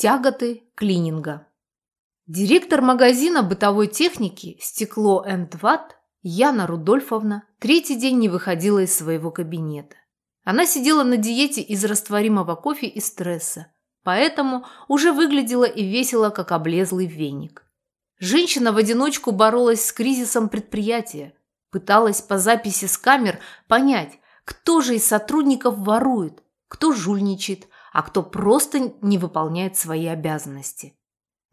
Тяготы клининга. Директор магазина бытовой техники «Стекло энд Ватт» Яна Рудольфовна третий день не выходила из своего кабинета. Она сидела на диете из растворимого кофе и стресса, поэтому уже выглядела и весела, как облезлый веник. Женщина в одиночку боролась с кризисом предприятия, пыталась по записи с камер понять, кто же из сотрудников ворует, кто жульничает, а кто просто не выполняет свои обязанности.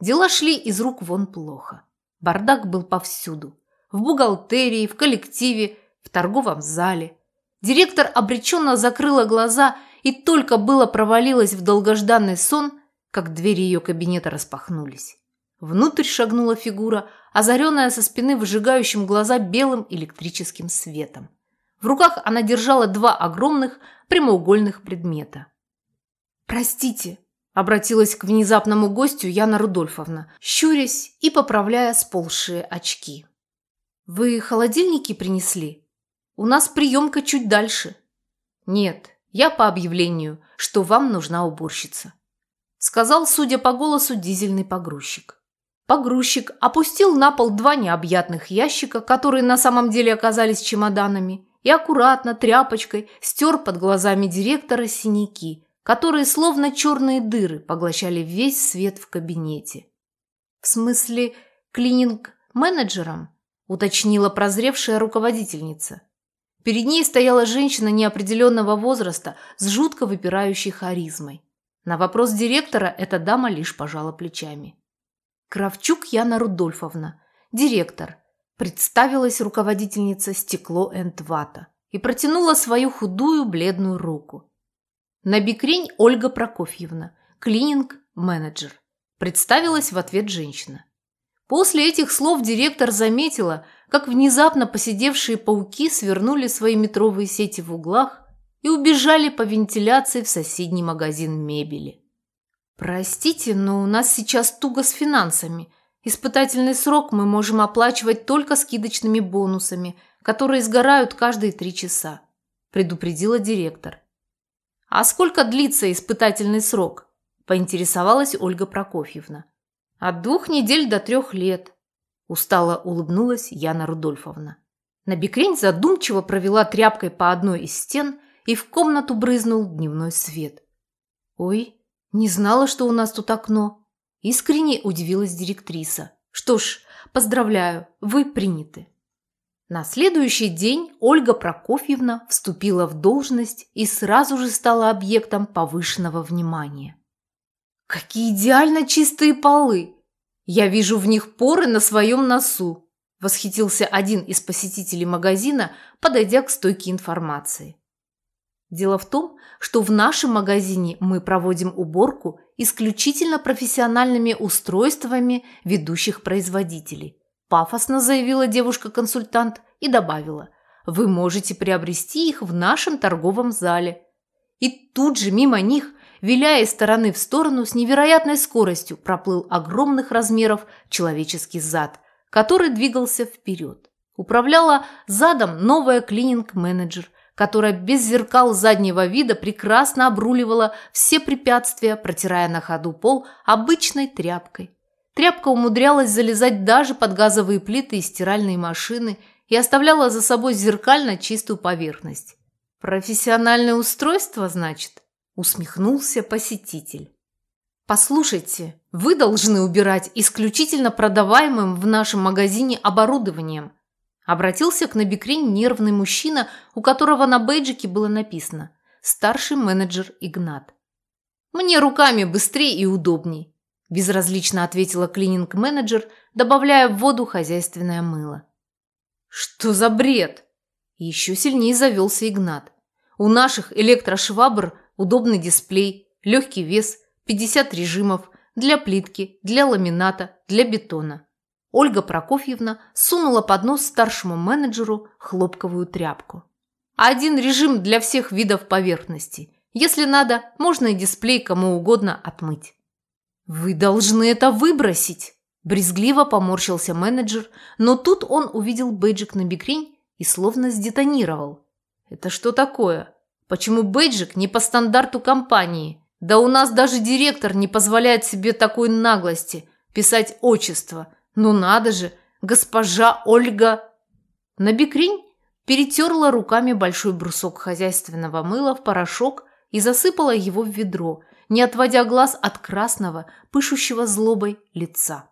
Дела шли из рук вон плохо. Бардак был повсюду. В бухгалтерии, в коллективе, в торговом зале. Директор обреченно закрыла глаза и только было провалилась в долгожданный сон, как двери ее кабинета распахнулись. Внутрь шагнула фигура, озаренная со спины выжигающим глаза белым электрическим светом. В руках она держала два огромных прямоугольных предмета. «Простите», Обратилась к внезапному гостю Яна Рудольфовна, щурясь и поправляя сползшие очки. «Вы холодильники принесли? У нас приемка чуть дальше». «Нет, я по объявлению, что вам нужна уборщица», сказал, судя по голосу, дизельный погрузчик. Погрузчик опустил на пол два необъятных ящика, которые на самом деле оказались чемоданами, и аккуратно тряпочкой стер под глазами директора синяки – которые словно черные дыры поглощали весь свет в кабинете. «В смысле, клининг-менеджером?» – уточнила прозревшая руководительница. Перед ней стояла женщина неопределенного возраста с жутко выпирающей харизмой. На вопрос директора эта дама лишь пожала плечами. «Кравчук Яна Рудольфовна, директор», – представилась руководительница «Стекло энд Вата» и протянула свою худую бледную руку. Набекрень Ольга Прокофьевна, клининг-менеджер. Представилась в ответ женщина. После этих слов директор заметила, как внезапно посидевшие пауки свернули свои метровые сети в углах и убежали по вентиляции в соседний магазин мебели. «Простите, но у нас сейчас туго с финансами. Испытательный срок мы можем оплачивать только скидочными бонусами, которые сгорают каждые три часа», предупредила директор. «А сколько длится испытательный срок?» – поинтересовалась Ольга Прокофьевна. «От двух недель до трех лет», – устало улыбнулась Яна Рудольфовна. Набекрень задумчиво провела тряпкой по одной из стен, и в комнату брызнул дневной свет. «Ой, не знала, что у нас тут окно», – искренне удивилась директриса. «Что ж, поздравляю, вы приняты». На следующий день Ольга Прокофьевна вступила в должность и сразу же стала объектом повышенного внимания. «Какие идеально чистые полы! Я вижу в них поры на своем носу!» – восхитился один из посетителей магазина, подойдя к стойке информации. Дело в том, что в нашем магазине мы проводим уборку исключительно профессиональными устройствами ведущих производителей – Пафосно заявила девушка-консультант и добавила, вы можете приобрести их в нашем торговом зале. И тут же мимо них, виляя из стороны в сторону, с невероятной скоростью проплыл огромных размеров человеческий зад, который двигался вперед. Управляла задом новая клининг-менеджер, которая без зеркал заднего вида прекрасно обруливала все препятствия, протирая на ходу пол обычной тряпкой. Тряпка умудрялась залезать даже под газовые плиты и стиральные машины и оставляла за собой зеркально чистую поверхность. «Профессиональное устройство, значит?» – усмехнулся посетитель. «Послушайте, вы должны убирать исключительно продаваемым в нашем магазине оборудованием», обратился к Набекрень нервный мужчина, у которого на бейджике было написано «Старший менеджер Игнат». «Мне руками быстрее и удобней. Безразлично ответила клининг-менеджер, добавляя в воду хозяйственное мыло. Что за бред? Еще сильнее завелся Игнат. У наших электрошвабр удобный дисплей, легкий вес, 50 режимов для плитки, для ламината, для бетона. Ольга Прокофьевна сунула под нос старшему менеджеру хлопковую тряпку. Один режим для всех видов поверхности. Если надо, можно и дисплей кому угодно отмыть. «Вы должны это выбросить!» Брезгливо поморщился менеджер, но тут он увидел бейджик на бикрень и словно сдетонировал. «Это что такое? Почему бейджик не по стандарту компании? Да у нас даже директор не позволяет себе такой наглости писать отчество. Ну надо же, госпожа Ольга. Набекрень перетерла руками большой брусок хозяйственного мыла в порошок и засыпала его в ведро, не отводя глаз от красного, пышущего злобой лица.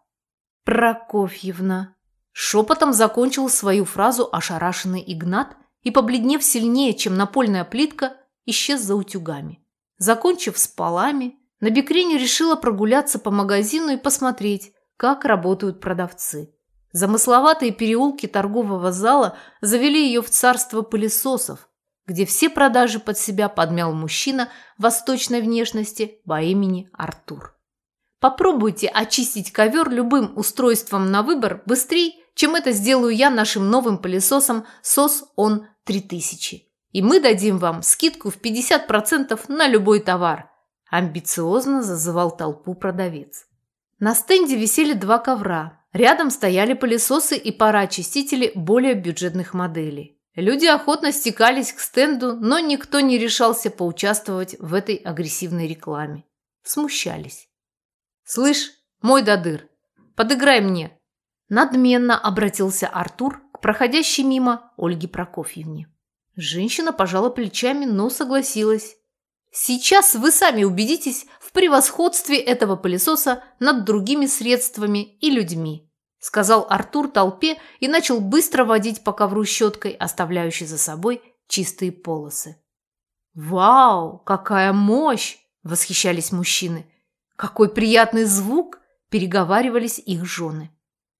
«Прокофьевна!» Шепотом закончил свою фразу ошарашенный Игнат и, побледнев сильнее, чем напольная плитка, исчез за утюгами. Закончив с полами, Набекрень решила прогуляться по магазину и посмотреть, как работают продавцы. Замысловатые переулки торгового зала завели ее в царство пылесосов, где все продажи под себя подмял мужчина восточной внешности по имени Артур. Попробуйте очистить ковер любым устройством на выбор быстрее, чем это сделаю я нашим новым пылесосом SOS ON 3000. И мы дадим вам скидку в 50% на любой товар. Амбициозно зазывал толпу продавец. На стенде висели два ковра. Рядом стояли пылесосы и пара очистителей более бюджетных моделей. Люди охотно стекались к стенду, но никто не решался поучаствовать в этой агрессивной рекламе. Смущались. «Слышь, мой додыр, подыграй мне!» Надменно обратился Артур к проходящей мимо Ольге Прокофьевне. Женщина пожала плечами, но согласилась. «Сейчас вы сами убедитесь в превосходстве этого пылесоса над другими средствами и людьми», сказал Артур толпе и начал быстро водить по ковру щеткой, оставляющей за собой чистые полосы. «Вау, какая мощь!» – восхищались мужчины. «Какой приятный звук!» – переговаривались их жены.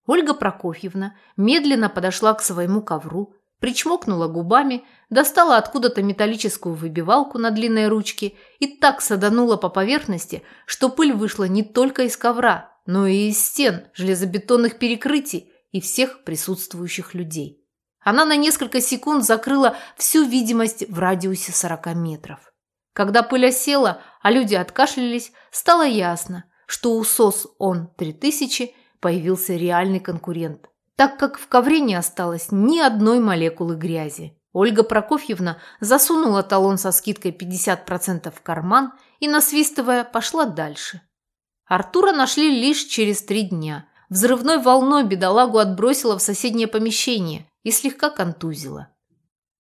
Ольга Прокофьевна медленно подошла к своему ковру, причмокнула губами, достала откуда-то металлическую выбивалку на длинной ручке и так саданула по поверхности, что пыль вышла не только из ковра, но и из стен, железобетонных перекрытий и всех присутствующих людей. Она на несколько секунд закрыла всю видимость в радиусе 40 метров. Когда пыль осела, а люди откашлялись, стало ясно, что у СОС он 3000 появился реальный конкурент, так как в ковре не осталось ни одной молекулы грязи. Ольга Прокофьевна засунула талон со скидкой 50% в карман и, насвистывая, пошла дальше. Артура нашли лишь через три дня. Взрывной волной бедолагу отбросило в соседнее помещение и слегка контузило.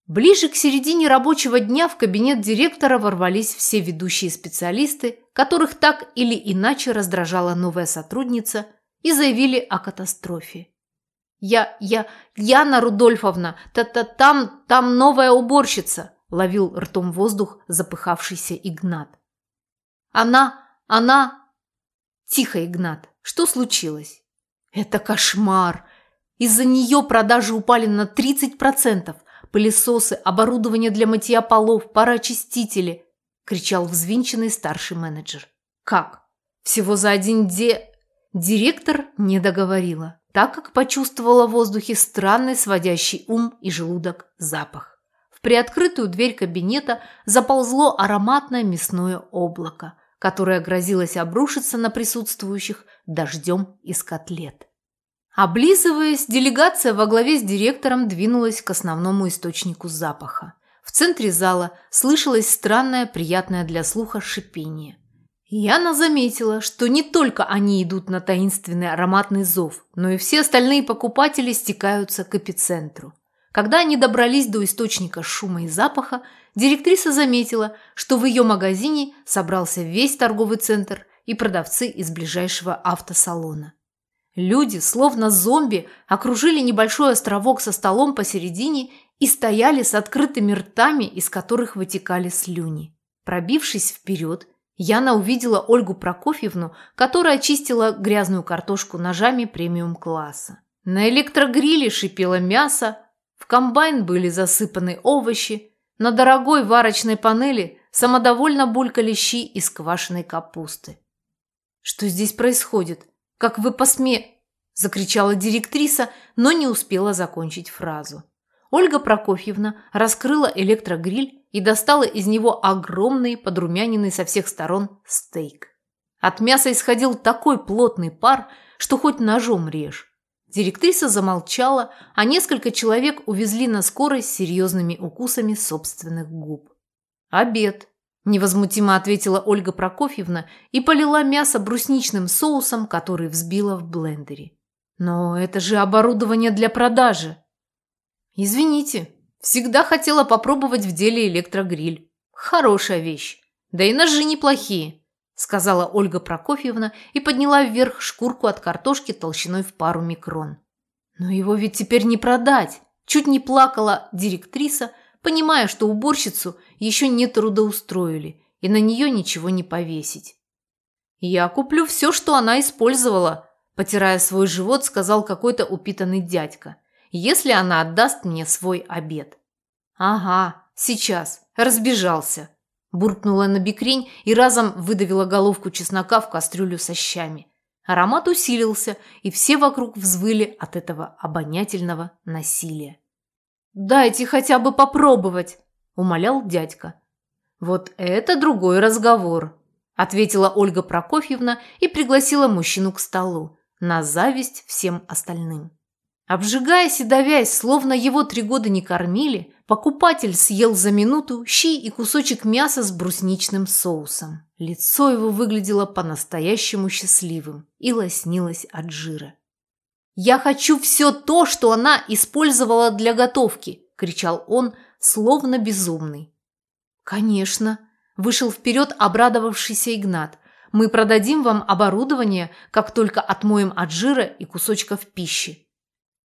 Ближе к середине рабочего дня в кабинет директора ворвались все ведущие специалисты, которых так или иначе раздражала новая сотрудница и заявили о катастрофе. «Я, я, Яна Рудольфовна, та-та там, там новая уборщица!» – ловил ртом воздух запыхавшийся Игнат. «Она, она...» «Тихо, Игнат, что случилось?» «Это кошмар! Из-за нее продажи упали на 30%, пылесосы, оборудование для мытья полов, пароочистители!» – кричал взвинченный старший менеджер. «Как? Всего за один де...» Директор не договорила, так как почувствовала в воздухе странный сводящий ум и желудок запах. В приоткрытую дверь кабинета заползло ароматное мясное облако, которое грозилось обрушиться на присутствующих дождем из котлет. Облизываясь, делегация во главе с директором двинулась к основному источнику запаха. В центре зала слышалось странное, приятное для слуха шипение. Яна заметила, что не только они идут на таинственный ароматный зов, но и все остальные покупатели стекаются к эпицентру. Когда они добрались до источника шума и запаха, директриса заметила, что в ее магазине собрался весь торговый центр и продавцы из ближайшего автосалона. Люди, словно зомби, окружили небольшой островок со столом посередине и стояли с открытыми ртами, из которых вытекали слюни. Пробившись вперед, Яна увидела Ольгу Прокофьевну, которая чистила грязную картошку ножами премиум-класса. На электрогриле шипело мясо, в комбайн были засыпаны овощи, на дорогой варочной панели самодовольно булькали щи из квашеной капусты. «Что здесь происходит? Как вы посме...» – закричала директриса, но не успела закончить фразу. Ольга Прокофьевна раскрыла электрогриль и достала из него огромный, подрумяненный со всех сторон стейк. От мяса исходил такой плотный пар, что хоть ножом режь. Директриса замолчала, а несколько человек увезли на скорой с серьезными укусами собственных губ. Обед. Невозмутимо ответила Ольга Прокофьевна и полила мясо брусничным соусом, который взбила в блендере. Но это же оборудование для продажи. Извините, всегда хотела попробовать в деле электрогриль. Хорошая вещь. Да и ножи неплохие, сказала Ольга Прокофьевна и подняла вверх шкурку от картошки толщиной в пару микрон. Но его ведь теперь не продать. Чуть не плакала директриса, понимая, что уборщицу еще не трудоустроили и на нее ничего не повесить. «Я куплю все, что она использовала», – потирая свой живот, сказал какой-то упитанный дядька, «если она отдаст мне свой обед». «Ага, сейчас, разбежался», – буркнула на бикрень и разом выдавила головку чеснока в кастрюлю со щами. Аромат усилился, и все вокруг взвыли от этого обонятельного насилия. «Дайте хотя бы попробовать», – умолял дядька. «Вот это другой разговор», – ответила Ольга Прокофьевна и пригласила мужчину к столу, на зависть всем остальным. Обжигаясь и давясь, словно его три года не кормили, покупатель съел за минуту щи и кусочек мяса с брусничным соусом. Лицо его выглядело по-настоящему счастливым и лоснилось от жира. «Я хочу все то, что она использовала для готовки!» – кричал он, словно безумный. «Конечно!» – вышел вперед обрадовавшийся Игнат. «Мы продадим вам оборудование, как только отмоем от жира и кусочков пищи».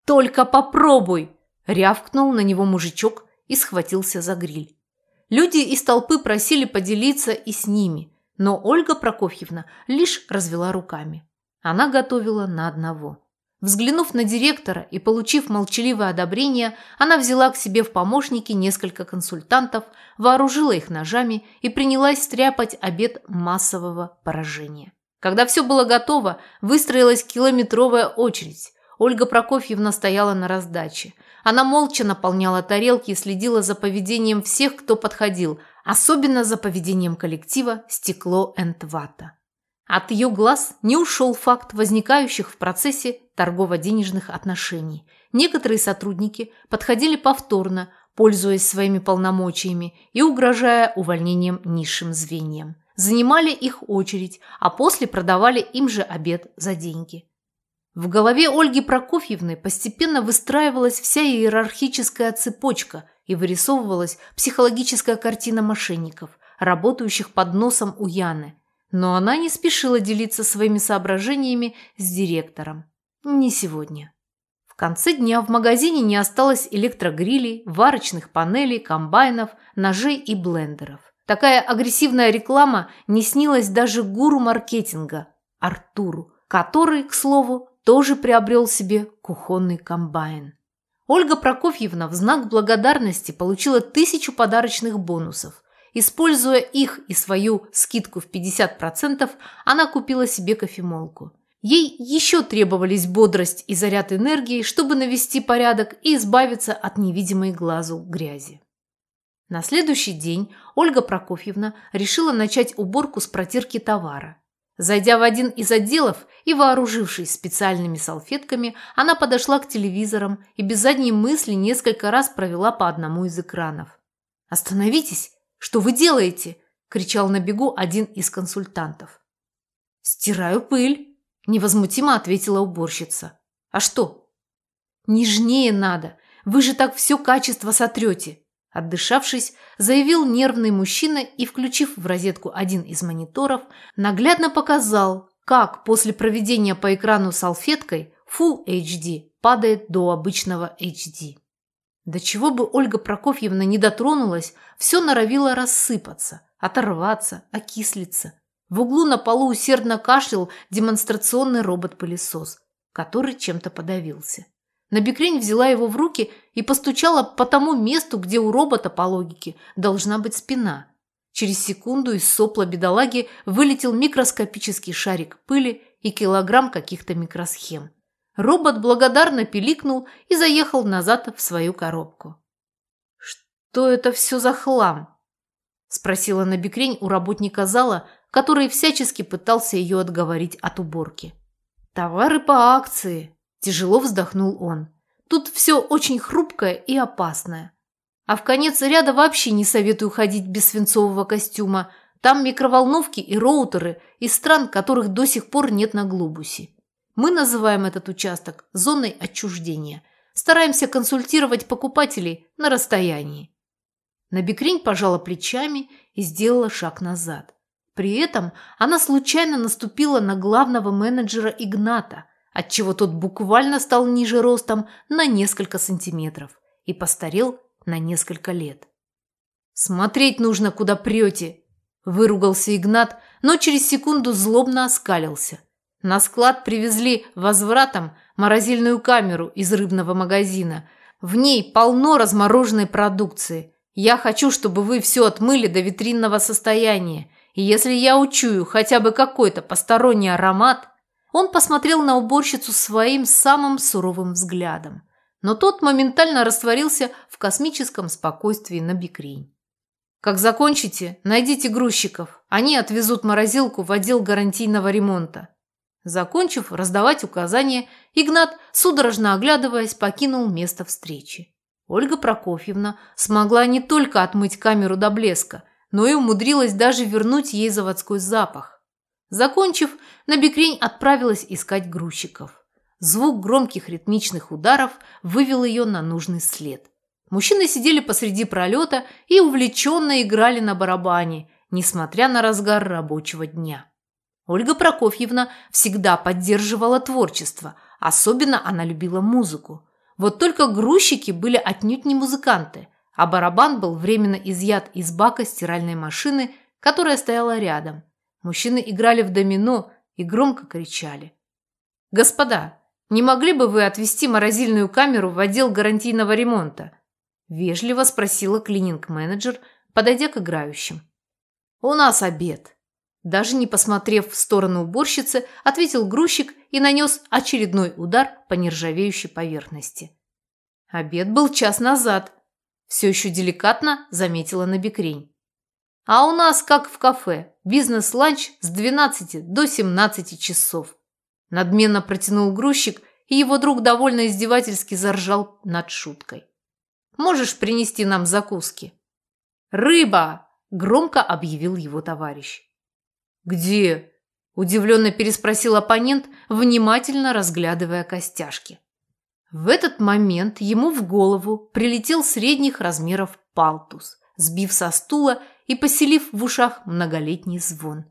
«Только попробуй!» – рявкнул на него мужичок и схватился за гриль. Люди из толпы просили поделиться и с ними, но Ольга Прокофьевна лишь развела руками. Она готовила на одного – Взглянув на директора и получив молчаливое одобрение, она взяла к себе в помощники несколько консультантов, вооружила их ножами и принялась стряпать обед массового поражения. Когда все было готово, выстроилась километровая очередь. Ольга Прокофьевна стояла на раздаче. Она молча наполняла тарелки и следила за поведением всех, кто подходил, особенно за поведением коллектива «Стекло энд вата». От ее глаз не ушел факт возникающих в процессе торгово-денежных отношений. Некоторые сотрудники подходили повторно, пользуясь своими полномочиями и угрожая увольнением низшим звеньям. Занимали их очередь, а после продавали им же обед за деньги. В голове Ольги Прокофьевны постепенно выстраивалась вся иерархическая цепочка и вырисовывалась психологическая картина мошенников, работающих под носом у Яны – но она не спешила делиться своими соображениями с директором. Не сегодня. В конце дня в магазине не осталось электрогрилей, варочных панелей, комбайнов, ножей и блендеров. Такая агрессивная реклама не снилась даже гуру маркетинга Артуру, который, к слову, тоже приобрел себе кухонный комбайн. Ольга Прокофьевна в знак благодарности получила тысячу подарочных бонусов – Используя их и свою скидку в 50%, она купила себе кофемолку. Ей еще требовались бодрость и заряд энергии, чтобы навести порядок и избавиться от невидимой глазу грязи. На следующий день Ольга Прокофьевна решила начать уборку с протирки товара. Зайдя в один из отделов и вооружившись специальными салфетками, она подошла к телевизорам и без задней мысли несколько раз провела по одному из экранов. «Остановитесь!» «Что вы делаете?» – кричал на бегу один из консультантов. «Стираю пыль», – невозмутимо ответила уборщица. «А что?» «Нежнее надо. Вы же так все качество сотрете», – отдышавшись, заявил нервный мужчина и, включив в розетку один из мониторов, наглядно показал, как после проведения по экрану салфеткой Full HD падает до обычного HD. До чего бы Ольга Прокофьевна не дотронулась, все норовило рассыпаться, оторваться, окислиться. В углу на полу усердно кашлял демонстрационный робот-пылесос, который чем-то подавился. Набекрень взяла его в руки и постучала по тому месту, где у робота, по логике, должна быть спина. Через секунду из сопла бедолаги вылетел микроскопический шарик пыли и килограмм каких-то микросхем. Робот благодарно пиликнул и заехал назад в свою коробку. «Что это все за хлам?» – спросила Набекрень у работника зала, который всячески пытался ее отговорить от уборки. «Товары по акции», – тяжело вздохнул он. «Тут все очень хрупкое и опасное». А в конец ряда вообще не советую ходить без свинцового костюма. Там микроволновки и роутеры из стран, которых до сих пор нет на глобусе. Мы называем этот участок зоной отчуждения. Стараемся консультировать покупателей на расстоянии. Набекрень пожала плечами и сделала шаг назад. При этом она случайно наступила на главного менеджера Игната, отчего тот буквально стал ниже ростом на несколько сантиметров и постарел на несколько лет. «Смотреть нужно, куда прете!» – выругался Игнат, но через секунду злобно оскалился. На склад привезли возвратом морозильную камеру из рыбного магазина. В ней полно размороженной продукции. Я хочу, чтобы вы все отмыли до витринного состояния. И если я учую хотя бы какой-то посторонний аромат, он посмотрел на уборщицу своим самым суровым взглядом. Но тот моментально растворился в космическом спокойствии на бикрень. Как закончите, найдите грузчиков. Они отвезут морозилку в отдел гарантийного ремонта. Закончив раздавать указания, Игнат, судорожно оглядываясь, покинул место встречи. Ольга Прокофьевна смогла не только отмыть камеру до блеска, но и умудрилась даже вернуть ей заводской запах. Закончив, Набекрень отправилась искать грузчиков. Звук громких ритмичных ударов вывел ее на нужный след. Мужчины сидели посреди пролета и увлеченно играли на барабане, несмотря на разгар рабочего дня. Ольга Прокофьевна всегда поддерживала творчество, особенно она любила музыку. Вот только грузчики были отнюдь не музыканты, а барабан был временно изъят из бака стиральной машины, которая стояла рядом. Мужчины играли в домино и громко кричали. «Господа, не могли бы вы отвезти морозильную камеру в отдел гарантийного ремонта?» Вежливо спросила клининг-менеджер, подойдя к играющим. «У нас обед», даже не посмотрев в сторону уборщицы, ответил грузчик и нанес очередной удар по нержавеющей поверхности. Обед был час назад. Все еще деликатно заметила Набекрень. А у нас, как в кафе, бизнес-ланч с 12 до 17 часов. Надменно протянул грузчик, и его друг довольно издевательски заржал над шуткой. «Можешь принести нам закуски?» «Рыба!» – громко объявил его товарищ. «Где?» – удивленно переспросил оппонент, внимательно разглядывая костяшки. В этот момент ему в голову прилетел средних размеров палтус, сбив со стула и поселив в ушах многолетний звон.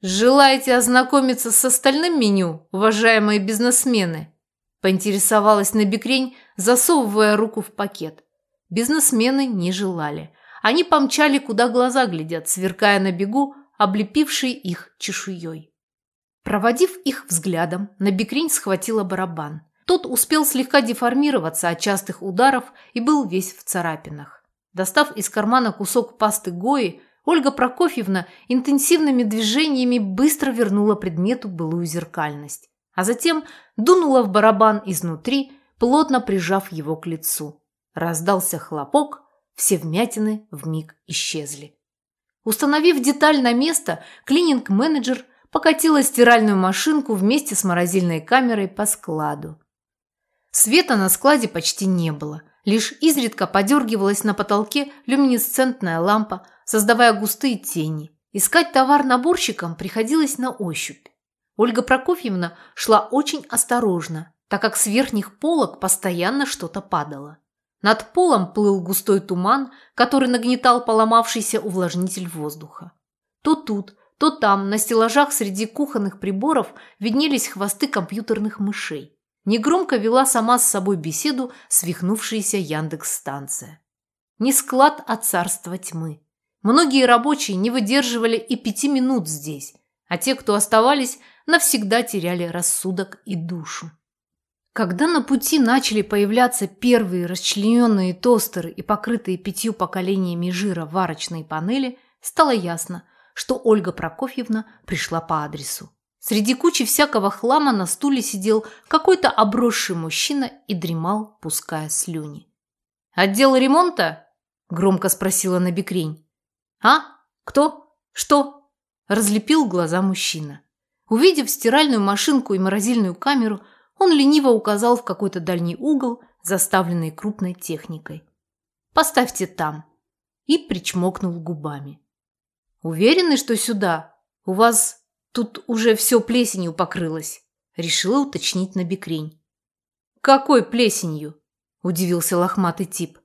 «Желаете ознакомиться с остальным меню, уважаемые бизнесмены?» – поинтересовалась Набекрень, засовывая руку в пакет. Бизнесмены не желали. Они помчали, куда глаза глядят, сверкая на бегу облепивший их чешуей. Проводив их взглядом, Набекрень схватила барабан. Тот успел слегка деформироваться от частых ударов и был весь в царапинах. Достав из кармана кусок пасты Гои, Ольга Прокофьевна интенсивными движениями быстро вернула предмету былую зеркальность, а затем дунула в барабан изнутри, плотно прижав его к лицу. Раздался хлопок, все вмятины вмиг исчезли. Установив деталь на место, клининг-менеджер покатила стиральную машинку вместе с морозильной камерой по складу. Света на складе почти не было. Лишь изредка подергивалась на потолке люминесцентная лампа, создавая густые тени. Искать товар наборщикам приходилось на ощупь. Ольга Прокофьевна шла очень осторожно, так как с верхних полок постоянно что-то падало. Над полом плыл густой туман, который нагнетал поломавшийся увлажнитель воздуха. То тут, то там, на стеллажах среди кухонных приборов виднелись хвосты компьютерных мышей. Негромко вела сама с собой беседу свихнувшаяся Яндекс-станция. Не склад, а царство тьмы. Многие рабочие не выдерживали и пяти минут здесь, а те, кто оставались, навсегда теряли рассудок и душу. Когда на пути начали появляться первые расчлененные тостеры и покрытые пятью поколениями жира варочные панели, стало ясно, что Ольга Прокофьевна пришла по адресу. Среди кучи всякого хлама на стуле сидел какой-то обросший мужчина и дремал, пуская слюни. «Отдел ремонта?» – громко спросила Набекрень. «А? Кто? Что?» – разлепил глаза мужчина. Увидев стиральную машинку и морозильную камеру – он лениво указал в какой-то дальний угол, заставленный крупной техникой. Поставьте там». И причмокнул губами. «Уверены, что сюда? У вас тут уже все плесенью покрылось?» Решила уточнить на бекрень. «Какой плесенью?» – удивился лохматый тип.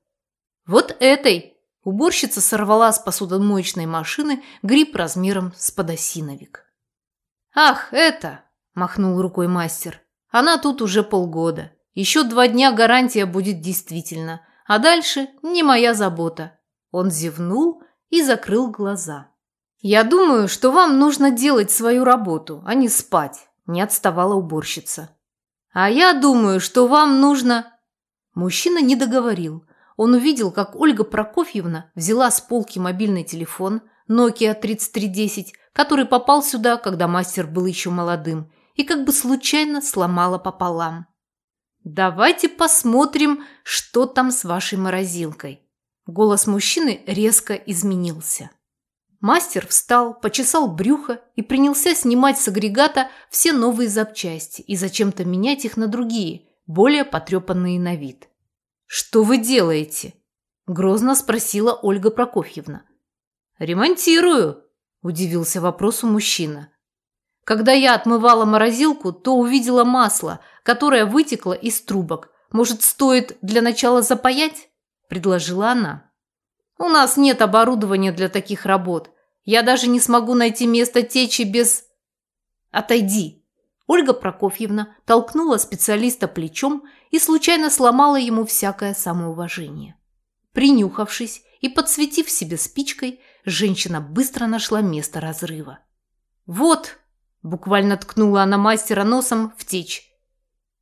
«Вот этой!» Уборщица сорвала с посудомоечной машины гриб размером с подосиновик. «Ах, это!» – махнул рукой мастер. «Она тут уже полгода. Еще два дня гарантия будет действительно, а дальше не моя забота». Он зевнул и закрыл глаза. «Я думаю, что вам нужно делать свою работу, а не спать», – не отставала уборщица. «А я думаю, что вам нужно...» Мужчина не договорил. Он увидел, как Ольга Прокофьевна взяла с полки мобильный телефон Nokia 3310, который попал сюда, когда мастер был еще молодым, и как бы случайно сломала пополам. «Давайте посмотрим, что там с вашей морозилкой». Голос мужчины резко изменился. Мастер встал, почесал брюхо и принялся снимать с агрегата все новые запчасти и зачем-то менять их на другие, более потрепанные на вид. «Что вы делаете?» – грозно спросила Ольга Прокофьевна. «Ремонтирую», – удивился вопросу мужчина. Когда я отмывала морозилку, то увидела масло, которое вытекло из трубок. Может, стоит для начала запаять?» – предложила она. «У нас нет оборудования для таких работ. Я даже не смогу найти место течи без...» «Отойди!» Ольга Прокофьевна толкнула специалиста плечом и случайно сломала ему всякое самоуважение. Принюхавшись и подсветив себе спичкой, женщина быстро нашла место разрыва. «Вот!» Буквально ткнула она мастера носом в течь.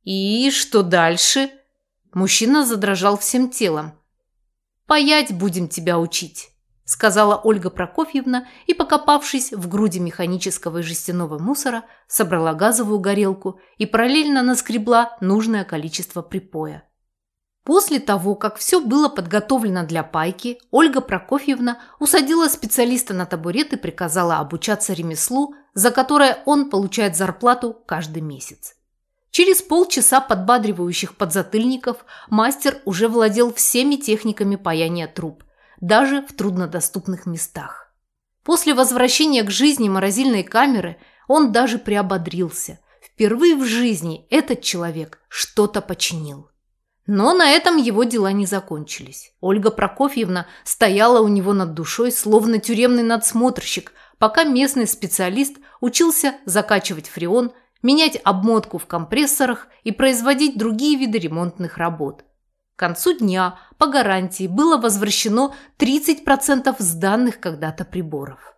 «И что дальше?» Мужчина задрожал всем телом. «Паять будем тебя учить», – сказала Ольга Прокофьевна и, покопавшись в груди механического и жестяного мусора, собрала газовую горелку и параллельно наскребла нужное количество припоя. После того, как все было подготовлено для пайки, Ольга Прокофьевна усадила специалиста на табурет и приказала обучаться ремеслу, за которое он получает зарплату каждый месяц. Через полчаса подбадривающих подзатыльников мастер уже владел всеми техниками паяния труб, даже в труднодоступных местах. После возвращения к жизни морозильной камеры он даже приободрился. Впервые в жизни этот человек что-то починил. Но на этом его дела не закончились. Ольга Прокофьевна стояла у него над душой, словно тюремный надсмотрщик, пока местный специалист учился закачивать фреон, менять обмотку в компрессорах и производить другие виды ремонтных работ. К концу дня по гарантии было возвращено 30% сданных когда-то приборов.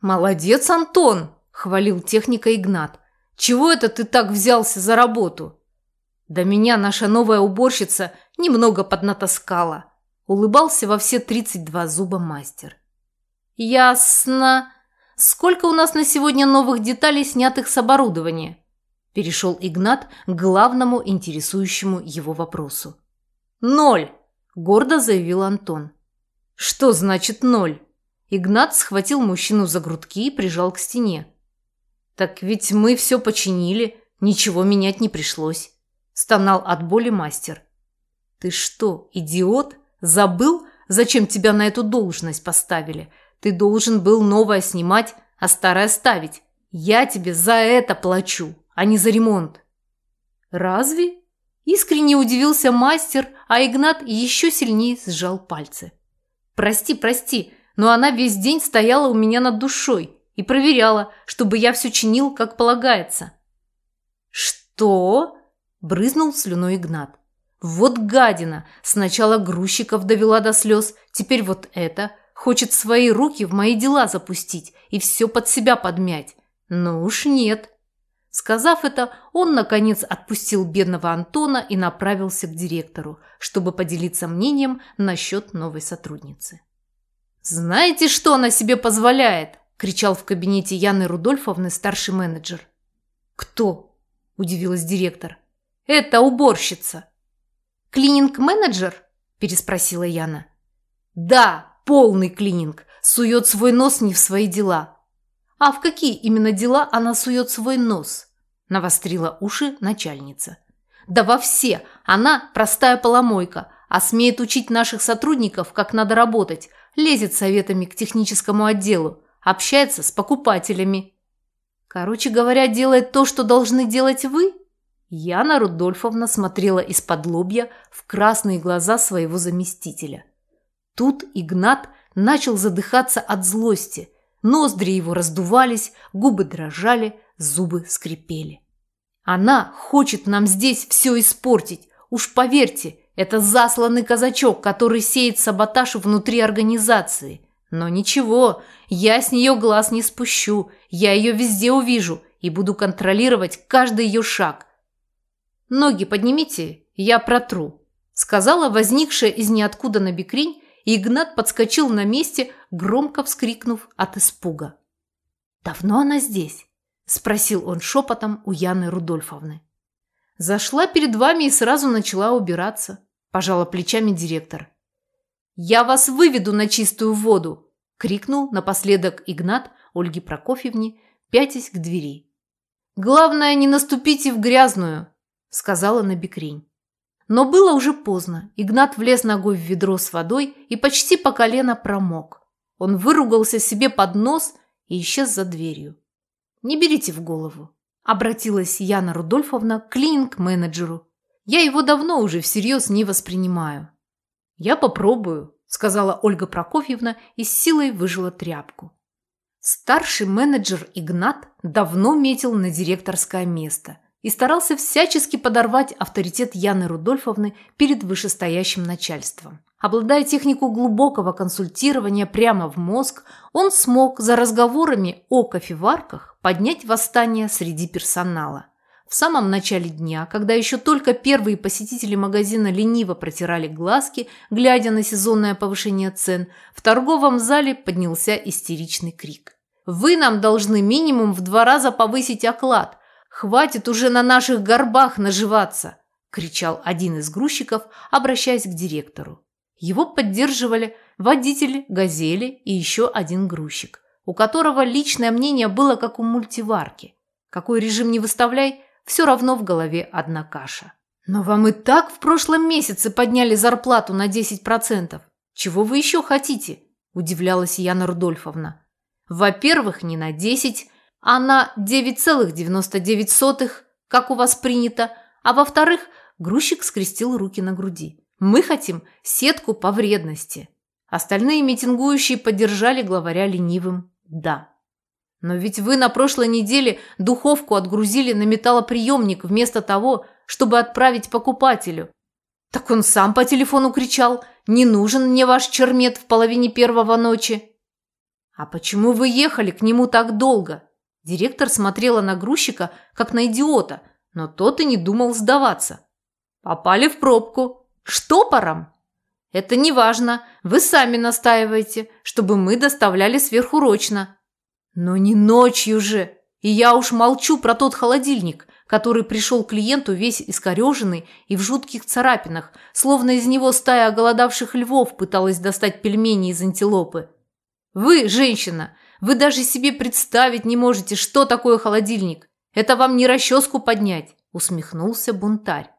«Молодец, Антон!» – хвалил техника Игнат. «Чего это ты так взялся за работу?» Да меня наша новая уборщица немного поднатаскала. Улыбался во все 32 зуба мастер. Ясно. Сколько у нас на сегодня новых деталей, снятых с оборудования? Перешел Игнат к главному интересующему его вопросу. Ноль, гордо заявил Антон. Что значит ноль? Игнат схватил мужчину за грудки и прижал к стене. Так ведь мы все починили, ничего менять не пришлось стонал от боли мастер. «Ты что, идиот? Забыл, зачем тебя на эту должность поставили? Ты должен был новое снимать, а старое ставить. Я тебе за это плачу, а не за ремонт». «Разве?» Искренне удивился мастер, а Игнат еще сильнее сжал пальцы. «Прости, прости, но она весь день стояла у меня над душой и проверяла, чтобы я все чинил, как полагается». «Что?» Брызнул слюной Игнат. Вот гадина! Сначала грузчиков довела до слез, теперь вот это. Хочет свои руки в мои дела запустить и все под себя подмять. Ну уж нет. Сказав это, он, наконец, отпустил бедного Антона и направился к директору, чтобы поделиться мнением насчет новой сотрудницы. «Знаете, что она себе позволяет?» – кричал в кабинете Яны Рудольфовны старший менеджер. «Кто?» – удивилась директор. Это уборщица. Клининг-менеджер? Переспросила Яна. Да, полный клининг. Сует свой нос не в свои дела. А в какие именно дела она сует свой нос? Навострила уши начальница. Да во все. Она простая поломойка. а смеет учить наших сотрудников, как надо работать, лезет советами к техническому отделу, общается с покупателями. Короче говоря, делает то, что должны делать вы? Яна Рудольфовна смотрела из-под лобья в красные глаза своего заместителя. Тут Игнат начал задыхаться от злости. Ноздри его раздувались, губы дрожали, зубы скрипели. Она хочет нам здесь все испортить. Уж поверьте, это засланный казачок, который сеет саботаж внутри организации. Но ничего, я с нее глаз не спущу, я ее везде увижу и буду контролировать каждый ее шаг. «Ноги поднимите, я протру», – сказала возникшая из ниоткуда на бикрень, и Игнат подскочил на месте, громко вскрикнув от испуга. «Давно она здесь?» – спросил он шепотом у Яны Рудольфовны. «Зашла перед вами и сразу начала убираться», – пожала плечами директор. «Я вас выведу на чистую воду!» – крикнул напоследок Игнат Ольге Прокофьевне, пятясь к двери. «Главное, не наступите в грязную!» – сказала Набекрень. Но было уже поздно. Игнат влез ногой в ведро с водой и почти по колено промок. Он выругался себе под нос и исчез за дверью. «Не берите в голову», – обратилась Яна Рудольфовна к клининг-менеджеру. «Я его давно уже всерьез не воспринимаю. «Я попробую», – сказала Ольга Прокофьевна и с силой выжила тряпку. Старший менеджер Игнат давно метил на директорское место и старался всячески подорвать авторитет Яны Рудольфовны перед вышестоящим начальством. Обладая технику глубокого консультирования прямо в мозг, он смог за разговорами о кофеварках поднять восстание среди персонала – в самом начале дня, когда еще только первые посетители магазина лениво протирали глазки, глядя на сезонное повышение цен, в торговом зале поднялся истеричный крик. «Вы нам должны минимум в два раза повысить оклад! Хватит уже на наших горбах наживаться!» – кричал один из грузчиков, обращаясь к директору. Его поддерживали водитель «Газели» и еще один грузчик, у которого личное мнение было как у мультиварки. Какой режим не выставляй, все равно в голове одна каша. Но вам и так в прошлом месяце подняли зарплату на 10%. Чего вы еще хотите? Удивлялась Яна Рудольфовна. Во-первых, не на 10, а на 9,99, как у вас принято. А во-вторых, грузчик скрестил руки на груди. Мы хотим сетку по вредности. Остальные митингующие поддержали главаря ленивым «да». Но ведь вы на прошлой неделе духовку отгрузили на металлоприемник вместо того, чтобы отправить покупателю. Так он сам по телефону кричал «Не нужен мне ваш чермет в половине первого ночи». «А почему вы ехали к нему так долго?» Директор смотрела на грузчика, как на идиота, но тот и не думал сдаваться. «Попали в пробку. Штопором?» «Это не важно. Вы сами настаиваете, чтобы мы доставляли сверхурочно. Но не ночью же. И я уж молчу про тот холодильник, который пришел клиенту весь искореженный и в жутких царапинах, словно из него стая оголодавших львов пыталась достать пельмени из антилопы. Вы, женщина, вы даже себе представить не можете, что такое холодильник. Это вам не расческу поднять, усмехнулся бунтарь.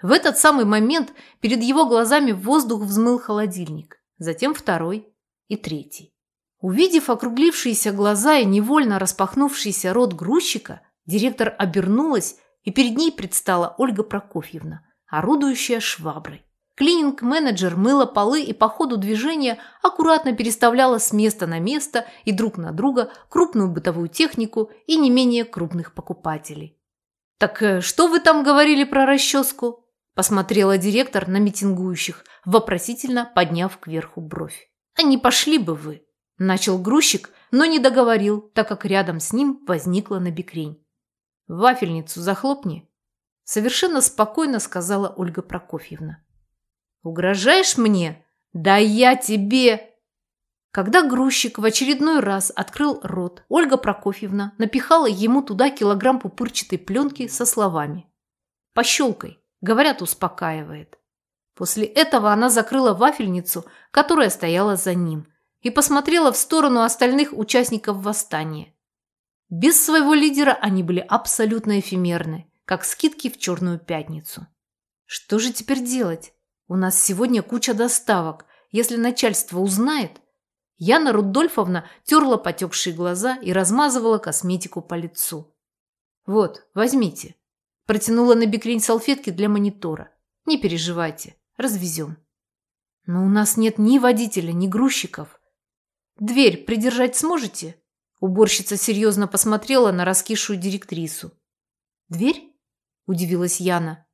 В этот самый момент перед его глазами в воздух взмыл холодильник, затем второй и третий. Увидев округлившиеся глаза и невольно распахнувшийся рот грузчика, директор обернулась, и перед ней предстала Ольга Прокофьевна, орудующая шваброй. Клининг-менеджер мыла полы и по ходу движения аккуратно переставляла с места на место и друг на друга крупную бытовую технику и не менее крупных покупателей. «Так э, что вы там говорили про расческу?» – посмотрела директор на митингующих, вопросительно подняв кверху бровь. «А не пошли бы вы!» Начал грузчик, но не договорил, так как рядом с ним возникла набекрень. «Вафельницу захлопни», – совершенно спокойно сказала Ольга Прокофьевна. «Угрожаешь мне? Да я тебе!» Когда грузчик в очередной раз открыл рот, Ольга Прокофьевна напихала ему туда килограмм пупырчатой пленки со словами. «Пощелкай», говорят, успокаивает. После этого она закрыла вафельницу, которая стояла за ним, и посмотрела в сторону остальных участников восстания. Без своего лидера они были абсолютно эфемерны, как скидки в Черную пятницу. «Что же теперь делать?» – У нас сегодня куча доставок. Если начальство узнает... Яна Рудольфовна терла потекшие глаза и размазывала косметику по лицу. «Вот, возьмите». Протянула на бекрень салфетки для монитора. «Не переживайте, развезем». «Но у нас нет ни водителя, ни грузчиков». «Дверь придержать сможете?» Уборщица серьезно посмотрела на раскисшую директрису. «Дверь?» – удивилась Яна.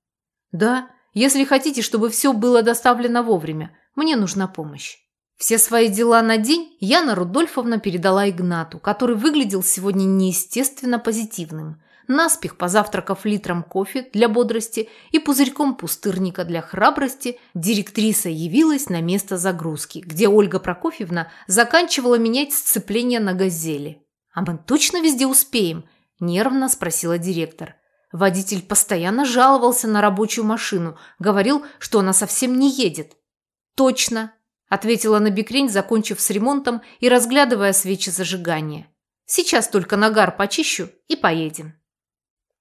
«Да, если хотите, чтобы все было доставлено вовремя, мне нужна помощь». Все свои дела на день Яна Рудольфовна передала Игнату, который выглядел сегодня неестественно позитивным. Наспех позавтракав литром кофе для бодрости и пузырьком пустырника для храбрости, директриса явилась на место загрузки, где Ольга Прокофьевна заканчивала менять сцепление на «Газели». «А мы точно везде успеем?» – нервно спросила директор. Водитель постоянно жаловался на рабочую машину, говорил, что она совсем не едет. «Точно», – ответила Набекрень, закончив с ремонтом и разглядывая свечи зажигания. «Сейчас только нагар почищу и поедем».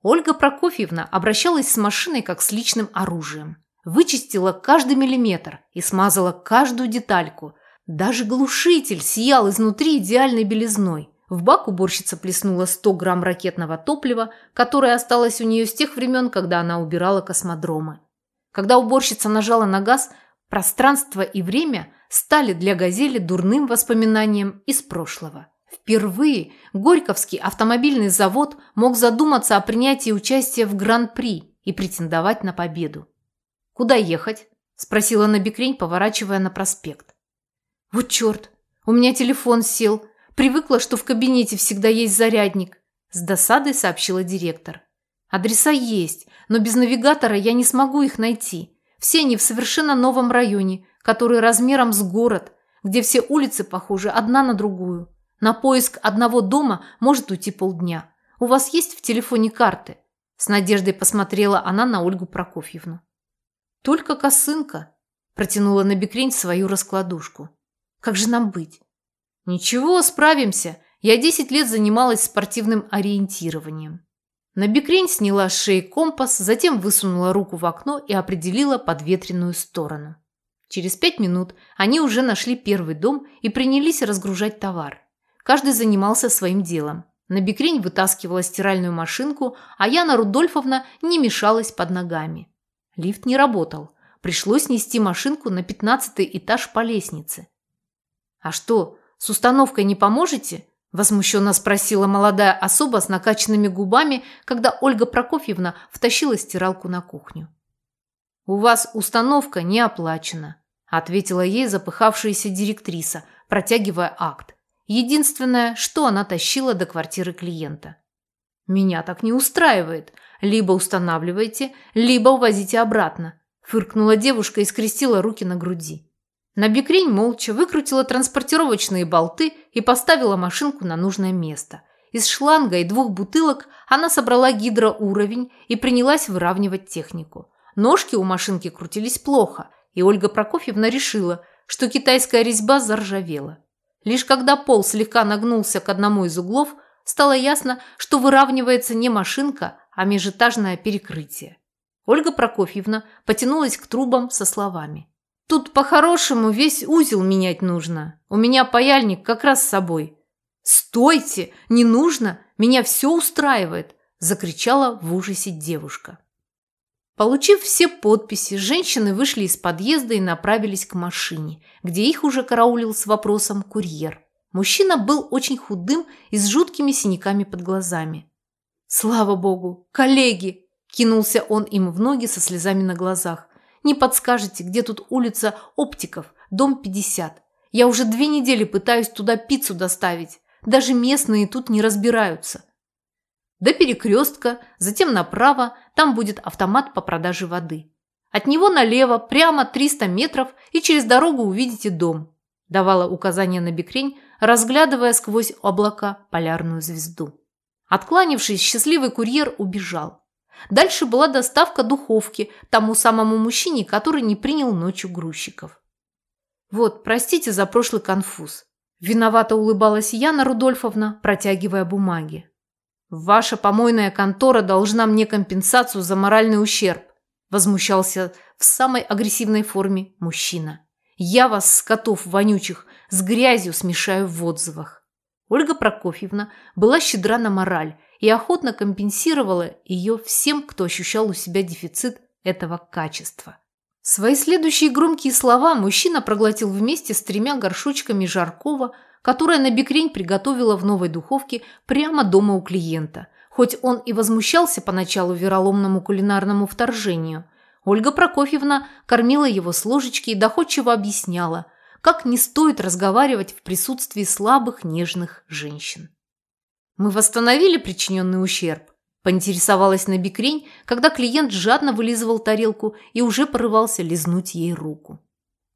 Ольга Прокофьевна обращалась с машиной как с личным оружием. Вычистила каждый миллиметр и смазала каждую детальку. Даже глушитель сиял изнутри идеальной белизной – в бак уборщица плеснула 100 грамм ракетного топлива, которое осталось у нее с тех времен, когда она убирала космодромы. Когда уборщица нажала на газ, пространство и время стали для «Газели» дурным воспоминанием из прошлого. Впервые Горьковский автомобильный завод мог задуматься о принятии участия в Гран-при и претендовать на победу. «Куда ехать?» – спросила Набекрень, поворачивая на проспект. «Вот черт! У меня телефон сел!» Привыкла, что в кабинете всегда есть зарядник», – с досадой сообщила директор. «Адреса есть, но без навигатора я не смогу их найти. Все они в совершенно новом районе, который размером с город, где все улицы похожи одна на другую. На поиск одного дома может уйти полдня. У вас есть в телефоне карты?» С надеждой посмотрела она на Ольгу Прокофьевну. «Только косынка», – протянула на бекрень свою раскладушку. «Как же нам быть? Ничего, справимся. Я 10 лет занималась спортивным ориентированием. На бекрень сняла с шеи компас, затем высунула руку в окно и определила подветренную сторону. Через пять минут они уже нашли первый дом и принялись разгружать товар. Каждый занимался своим делом. На бекрень вытаскивала стиральную машинку, а Яна Рудольфовна не мешалась под ногами. Лифт не работал. Пришлось нести машинку на пятнадцатый этаж по лестнице. А что, с установкой не поможете?» – возмущенно спросила молодая особа с накачанными губами, когда Ольга Прокофьевна втащила стиралку на кухню. «У вас установка не оплачена», – ответила ей запыхавшаяся директриса, протягивая акт. Единственное, что она тащила до квартиры клиента. «Меня так не устраивает. Либо устанавливайте, либо увозите обратно», – фыркнула девушка и скрестила руки на груди. Набекрень молча выкрутила транспортировочные болты и поставила машинку на нужное место. Из шланга и двух бутылок она собрала гидроуровень и принялась выравнивать технику. Ножки у машинки крутились плохо, и Ольга Прокофьевна решила, что китайская резьба заржавела. Лишь когда пол слегка нагнулся к одному из углов, стало ясно, что выравнивается не машинка, а межэтажное перекрытие. Ольга Прокофьевна потянулась к трубам со словами. Тут по-хорошему весь узел менять нужно. У меня паяльник как раз с собой. «Стойте! Не нужно! Меня все устраивает!» – закричала в ужасе девушка. Получив все подписи, женщины вышли из подъезда и направились к машине, где их уже караулил с вопросом курьер. Мужчина был очень худым и с жуткими синяками под глазами. «Слава богу! Коллеги!» – кинулся он им в ноги со слезами на глазах. Не подскажете, где тут улица Оптиков, дом 50. Я уже две недели пытаюсь туда пиццу доставить. Даже местные тут не разбираются. До перекрестка, затем направо, там будет автомат по продаже воды. От него налево, прямо 300 метров, и через дорогу увидите дом. Давала указание на бекрень, разглядывая сквозь облака полярную звезду. Откланившись, счастливый курьер убежал. Дальше была доставка духовки тому самому мужчине, который не принял ночью грузчиков. Вот, простите за прошлый конфуз. Виновато улыбалась Яна Рудольфовна, протягивая бумаги. Ваша помойная контора должна мне компенсацию за моральный ущерб, возмущался в самой агрессивной форме мужчина. Я вас, скотов вонючих, с грязью смешаю в отзывах. Ольга Прокофьевна была щедра на мораль и охотно компенсировала ее всем, кто ощущал у себя дефицит этого качества. Свои следующие громкие слова мужчина проглотил вместе с тремя горшочками жаркого, которое на бекрень приготовила в новой духовке прямо дома у клиента. Хоть он и возмущался поначалу вероломному кулинарному вторжению, Ольга Прокофьевна кормила его с ложечки и доходчиво объясняла, как не стоит разговаривать в присутствии слабых, нежных женщин. Мы восстановили причиненный ущерб, Поинтересовалась на бикрень, когда клиент жадно вылизывал тарелку и уже порывался лизнуть ей руку.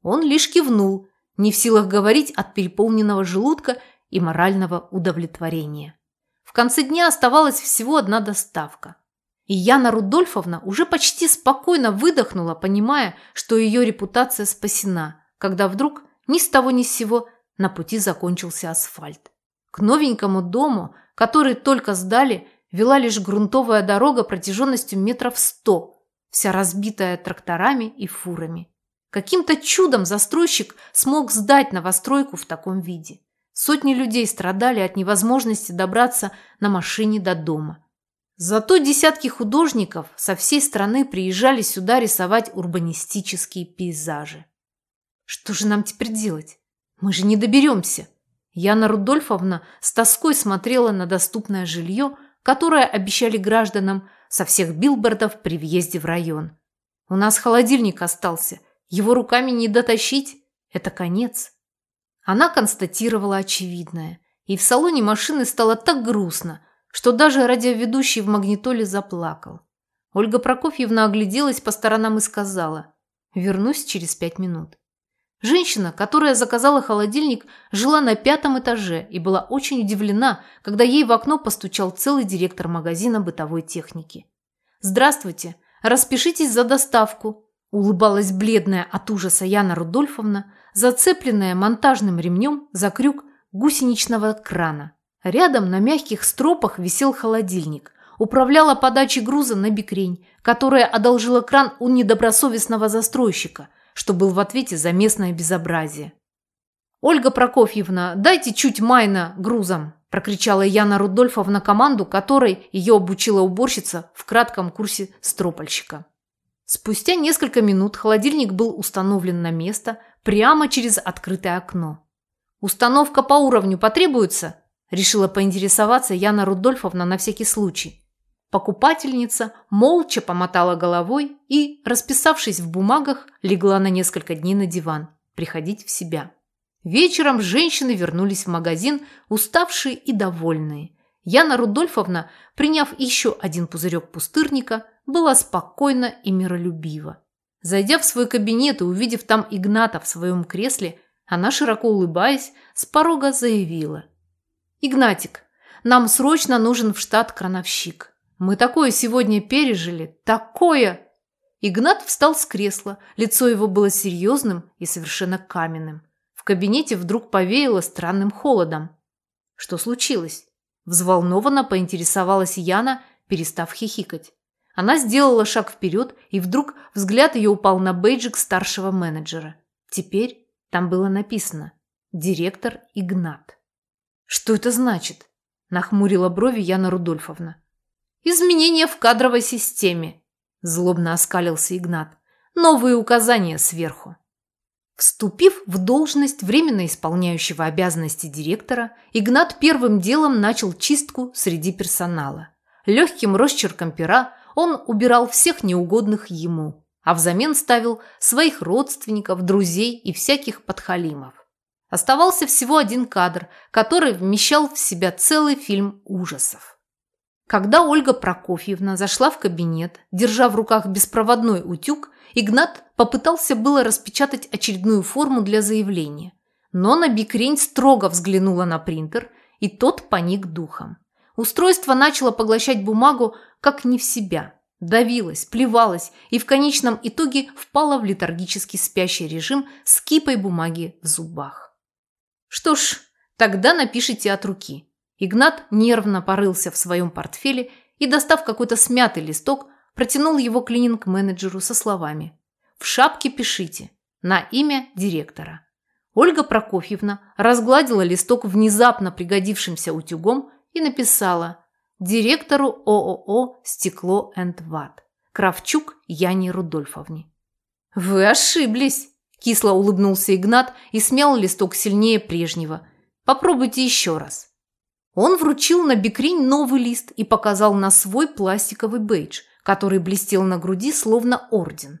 Он лишь кивнул, не в силах говорить от переполненного желудка и морального удовлетворения. В конце дня оставалась всего одна доставка. И Яна Рудольфовна уже почти спокойно выдохнула, понимая, что ее репутация спасена, когда вдруг ни с того ни с сего на пути закончился асфальт. К новенькому дому, который только сдали, вела лишь грунтовая дорога протяженностью метров сто, вся разбитая тракторами и фурами. Каким-то чудом застройщик смог сдать новостройку в таком виде. Сотни людей страдали от невозможности добраться на машине до дома. Зато десятки художников со всей страны приезжали сюда рисовать урбанистические пейзажи. Что же нам теперь делать? Мы же не доберемся. Яна Рудольфовна с тоской смотрела на доступное жилье, которое обещали гражданам со всех билбордов при въезде в район. У нас холодильник остался, его руками не дотащить – это конец. Она констатировала очевидное, и в салоне машины стало так грустно, что даже радиоведущий в магнитоле заплакал. Ольга Прокофьевна огляделась по сторонам и сказала «Вернусь через пять минут». Женщина, которая заказала холодильник, жила на пятом этаже и была очень удивлена, когда ей в окно постучал целый директор магазина бытовой техники. «Здравствуйте, распишитесь за доставку», – улыбалась бледная от ужаса Яна Рудольфовна, зацепленная монтажным ремнем за крюк гусеничного крана. Рядом на мягких стропах висел холодильник. Управляла подачей груза на бикрень, которая одолжила кран у недобросовестного застройщика – что был в ответе за местное безобразие. «Ольга Прокофьевна, дайте чуть майна грузом!» – прокричала Яна Рудольфовна команду, которой ее обучила уборщица в кратком курсе стропольщика. Спустя несколько минут холодильник был установлен на место прямо через открытое окно. «Установка по уровню потребуется?» – решила поинтересоваться Яна Рудольфовна на всякий случай. Покупательница молча помотала головой и, расписавшись в бумагах, легла на несколько дней на диван, приходить в себя. Вечером женщины вернулись в магазин, уставшие и довольные. Яна Рудольфовна, приняв еще один пузырек пустырника, была спокойна и миролюбива. Зайдя в свой кабинет и увидев там Игната в своем кресле, она, широко улыбаясь, с порога заявила. «Игнатик, нам срочно нужен в штат крановщик. Мы такое сегодня пережили, такое!» Игнат встал с кресла, лицо его было серьезным и совершенно каменным. В кабинете вдруг повеяло странным холодом. «Что случилось?» Взволнованно поинтересовалась Яна, перестав хихикать. Она сделала шаг вперед, и вдруг взгляд ее упал на бейджик старшего менеджера. Теперь там было написано «Директор Игнат». «Что это значит?» – нахмурила брови Яна Рудольфовна. Изменения в кадровой системе, злобно оскалился Игнат. Новые указания сверху. Вступив в должность временно исполняющего обязанности директора, Игнат первым делом начал чистку среди персонала. Легким росчерком пера он убирал всех неугодных ему, а взамен ставил своих родственников, друзей и всяких подхалимов. Оставался всего один кадр, который вмещал в себя целый фильм ужасов. Когда Ольга Прокофьевна зашла в кабинет, держа в руках беспроводной утюг, Игнат попытался было распечатать очередную форму для заявления. Но на бикрень строго взглянула на принтер, и тот паник духом. Устройство начало поглощать бумагу как не в себя. Давилось, плевалось и в конечном итоге впало в летаргический спящий режим с кипой бумаги в зубах. Что ж, тогда напишите от руки. Игнат нервно порылся в своем портфеле и, достав какой-то смятый листок, протянул его клининг-менеджеру со словами. В шапке пишите. На имя директора. Ольга Прокофьевна разгладила листок внезапно пригодившимся утюгом и написала директору ООО «Стекло энд ват» Кравчук Яне Рудольфовне. «Вы ошиблись!» – кисло улыбнулся Игнат и смял листок сильнее прежнего. «Попробуйте еще раз». Он вручил на бикрень новый лист и показал на свой пластиковый бейдж, который блестел на груди словно орден.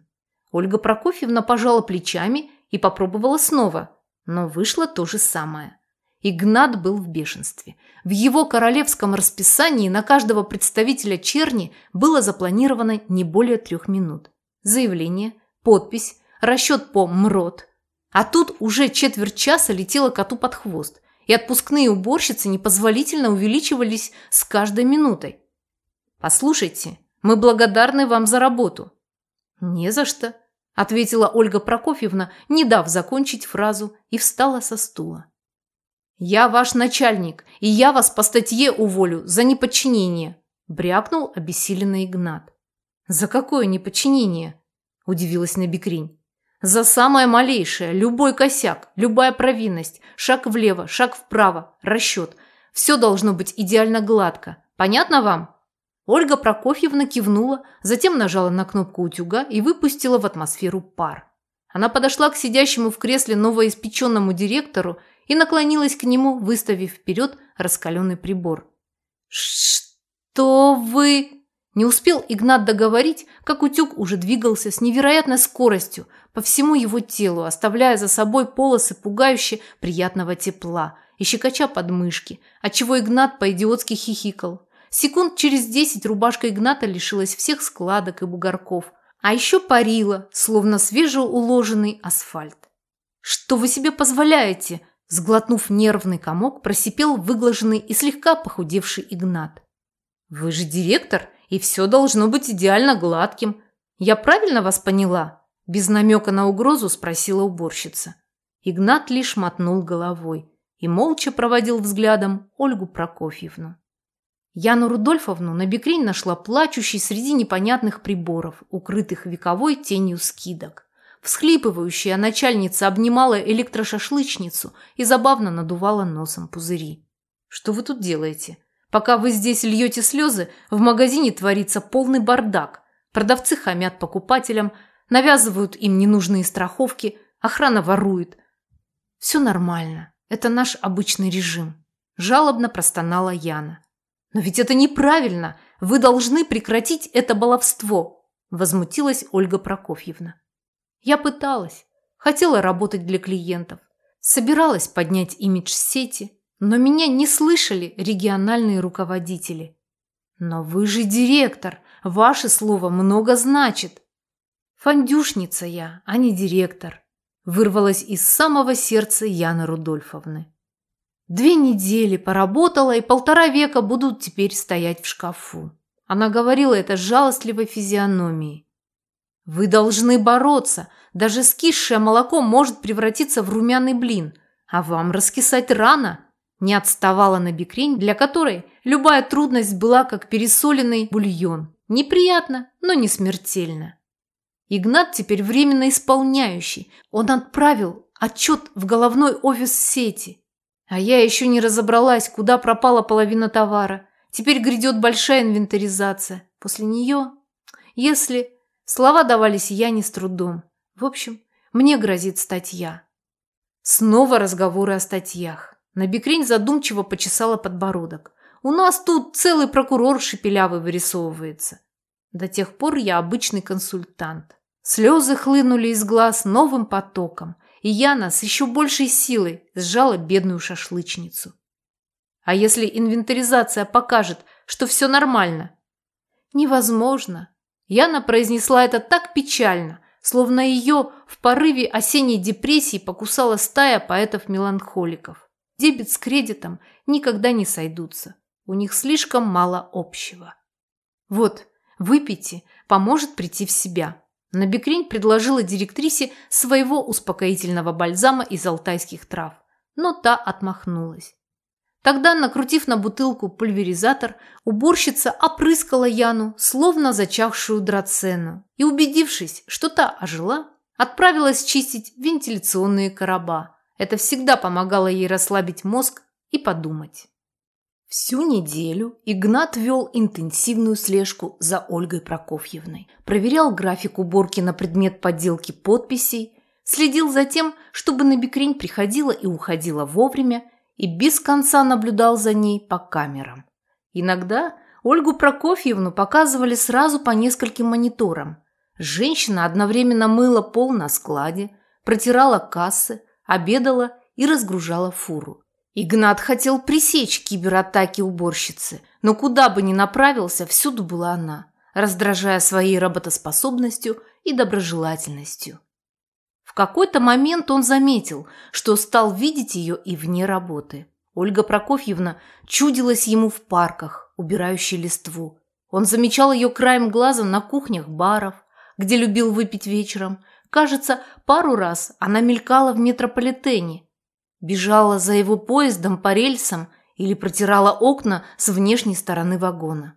Ольга Прокофьевна пожала плечами и попробовала снова, но вышло то же самое. Игнат был в бешенстве. В его королевском расписании на каждого представителя черни было запланировано не более трех минут. Заявление, подпись, расчет по МРОТ. А тут уже четверть часа летела коту под хвост, и отпускные уборщицы непозволительно увеличивались с каждой минутой. «Послушайте, мы благодарны вам за работу». «Не за что», – ответила Ольга Прокофьевна, не дав закончить фразу, и встала со стула. «Я ваш начальник, и я вас по статье уволю за неподчинение», – брякнул обессиленный Игнат. «За какое неподчинение?» – удивилась Набекрень. «За самое малейшее, любой косяк, любая провинность, шаг влево, шаг вправо, расчет. Все должно быть идеально гладко. Понятно вам?» Ольга Прокофьевна кивнула, затем нажала на кнопку утюга и выпустила в атмосферу пар. Она подошла к сидящему в кресле новоиспеченному директору и наклонилась к нему, выставив вперед раскаленный прибор. «Что вы...» Не успел Игнат договорить, как утюг уже двигался с невероятной скоростью по всему его телу, оставляя за собой полосы пугающе приятного тепла и щекоча подмышки, отчего Игнат по-идиотски хихикал. Секунд через десять рубашка Игната лишилась всех складок и бугорков, а еще парила, словно свежеуложенный асфальт. «Что вы себе позволяете?» Сглотнув нервный комок, просипел выглаженный и слегка похудевший Игнат. «Вы же директор, и все должно быть идеально гладким. Я правильно вас поняла?» Без намека на угрозу спросила уборщица. Игнат лишь мотнул головой и молча проводил взглядом Ольгу Прокофьевну. Яну Рудольфовну на бекрень нашла плачущей среди непонятных приборов, укрытых вековой тенью скидок. Всхлипывающая начальница обнимала электрошашлычницу и забавно надувала носом пузыри. «Что вы тут делаете? Пока вы здесь льете слезы, в магазине творится полный бардак. Продавцы хамят покупателям, навязывают им ненужные страховки, охрана ворует. Все нормально, это наш обычный режим», – жалобно простонала Яна. «Но ведь это неправильно! Вы должны прекратить это баловство!» – возмутилась Ольга Прокофьевна. Я пыталась, хотела работать для клиентов, собиралась поднять имидж сети, но меня не слышали региональные руководители. «Но вы же директор, ваше слово много значит!» «Фандюшница я, а не директор», вырвалась из самого сердца Яны Рудольфовны. Две недели поработала и полтора века будут теперь стоять в шкафу. Она говорила это с жалостливой физиономией. Вы должны бороться. Даже скисшее молоко может превратиться в румяный блин. А вам раскисать рано. Не отставала на бикрень, для которой любая трудность была как пересоленный бульон. Неприятно, но не смертельно. Игнат теперь временно исполняющий. Он отправил отчет в головной офис сети. А я еще не разобралась, куда пропала половина товара. Теперь грядет большая инвентаризация. После нее, если... Слова давались я не с трудом. В общем, мне грозит статья. Снова разговоры о статьях. Набекрень задумчиво почесала подбородок. У нас тут целый прокурор шепелявый вырисовывается. До тех пор я обычный консультант. Слезы хлынули из глаз новым потоком и Яна с еще большей силой сжала бедную шашлычницу. А если инвентаризация покажет, что все нормально? Невозможно. Яна произнесла это так печально, словно ее в порыве осенней депрессии покусала стая поэтов-меланхоликов. Дебет с кредитом никогда не сойдутся. У них слишком мало общего. Вот, выпейте, поможет прийти в себя. Набекрень предложила директрисе своего успокоительного бальзама из алтайских трав, но та отмахнулась. Тогда, накрутив на бутылку пульверизатор, уборщица опрыскала Яну, словно зачахшую драцену, и, убедившись, что та ожила, отправилась чистить вентиляционные короба. Это всегда помогало ей расслабить мозг и подумать. Всю неделю Игнат вел интенсивную слежку за Ольгой Прокофьевной, проверял график уборки на предмет подделки подписей, следил за тем, чтобы на бикрень приходила и уходила вовремя и без конца наблюдал за ней по камерам. Иногда Ольгу Прокофьевну показывали сразу по нескольким мониторам. Женщина одновременно мыла пол на складе, протирала кассы, обедала и разгружала фуру. Игнат хотел пресечь кибератаки уборщицы, но куда бы ни направился, всюду была она, раздражая своей работоспособностью и доброжелательностью. В какой-то момент он заметил, что стал видеть ее и вне работы. Ольга Прокофьевна чудилась ему в парках, убирающей листву. Он замечал ее краем глаза на кухнях баров, где любил выпить вечером. Кажется, пару раз она мелькала в метрополитене, бежала за его поездом по рельсам или протирала окна с внешней стороны вагона.